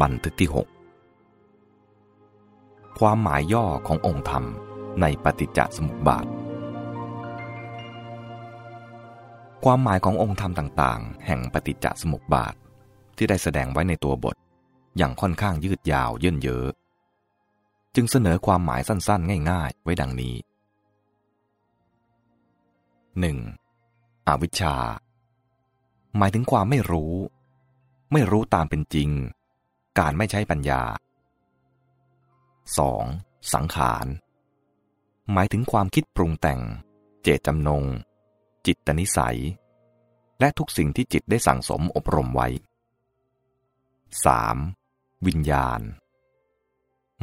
บันทึกที่ 6 ความหมายย่อขององค์ธรรมในปฏิจจสมุปบาท ความหมายขององค์ธรรมต่างๆ แห่งปฏิจจสมุปบาท ที่ได้แสดงไว้ในตัวบท อย่างค่อนข้างยืดยาวเยินเยอะ จึงเสนอความหมายสั้นๆ ง่าย ๆ ไว้ดังนี้ 1. อวิชชา หมายถึงความไม่รู้ ไม่รู้ตามเป็นจริง การไม่ใช้ปัญญา 2. สังขาร หมายถึงความคิดปรุงแต่ง เจตจำนง จิตตนิสัย และทุกสิ่งที่จิตได้สั่งสมอบรมไว้ 3. วิญญาณ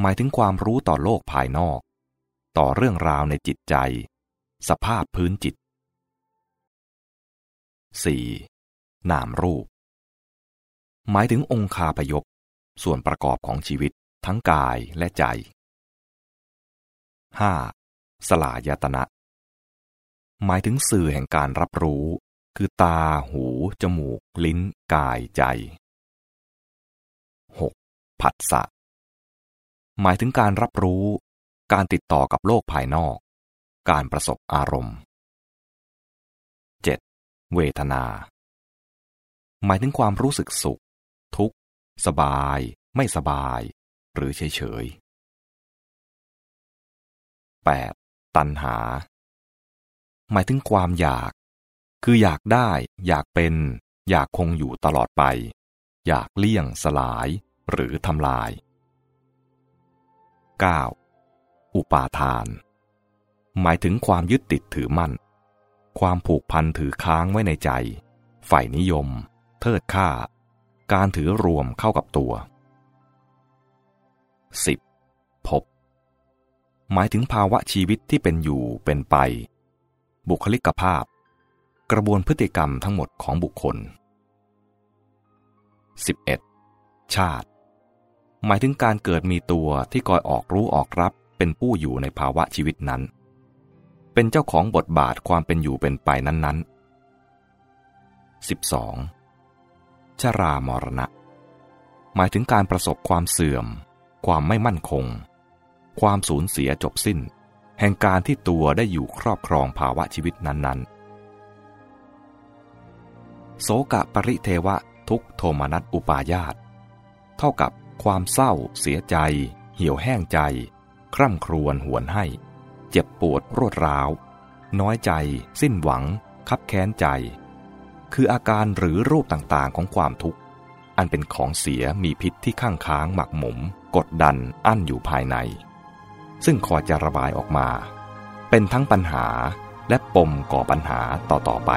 หมายถึงความรู้ต่อโลกภายนอก ต่อเรื่องราวในจิตใจ สภาพพื้นจิต 4. นามรูป หมายถึงองค์คาพยพ ส่วนประกอบของชีวิตทั้งกายและใจ 5. สลายตนะ หมายถึงสื่อแห่งการรับรู้ คือตา หู จมูก ลิ้น กาย ใจ 6. ผัสสะ หมายถึงการรับรู้ การติดต่อกับโลกภายนอก การประสบอารมณ์ 7. เวทนา หมายถึงความรู้สึกสุข ทุกข์ สบาย ไม่สบาย หรือเฉยเฉย 8. ตัณหา หมายถึงความอยาก คืออยากได้ อยากเป็น อยากคงอยู่ตลอดไป อยากเลี่ยงสลาย หรือทำลาย 9. อุปาทาน หมายถึงความยึดติดถือมั่น ความผูกพันถือค้างไว้ในใจ ฝ่ายนิยม เทิดค่า การถือรวมเข้ากับตัว 10. ภพหมายถึงภาวะชีวิตที่เป็นอยู่เป็นไป บุคลิกภาพ กระบวนพฤติกรรมทั้งหมดของบุคคล 11. ชาติ หมายถึงการเกิดมีตัวที่คอยออกรู้ออกรับเป็นผู้อยู่ในภาวะชีวิตนั้น เป็นเจ้าของบทบาทความเป็นอยู่เป็นไปนั้นๆ 12. ชรามรณะ หมายถึงการประสบความเสื่อม ความไม่มั่นคง ความสูญเสียจบสิ้น แห่งการที่ตัวได้อยู่ครอบครองภาวะชีวิตนั้นๆ โสกะปริเทวะทุกโทมนัสอุปายาต เท่ากับความเศร้า เสียใจ เหี่ยวแห้งใจ คร่ำครวญหวนให้ เจ็บปวดรวดร้าว น้อยใจ สิ้นหวัง คับแค้นใจ คืออาการหรือรูปต่างๆของความทุกข์ อันเป็นของเสียมีพิษที่ข้างค้างหมักหมม กดดันอั้นอยู่ภายใน ซึ่งคอยจะระบายออกมา เป็นทั้งปัญหาและปมก่อปัญหาต่อๆไป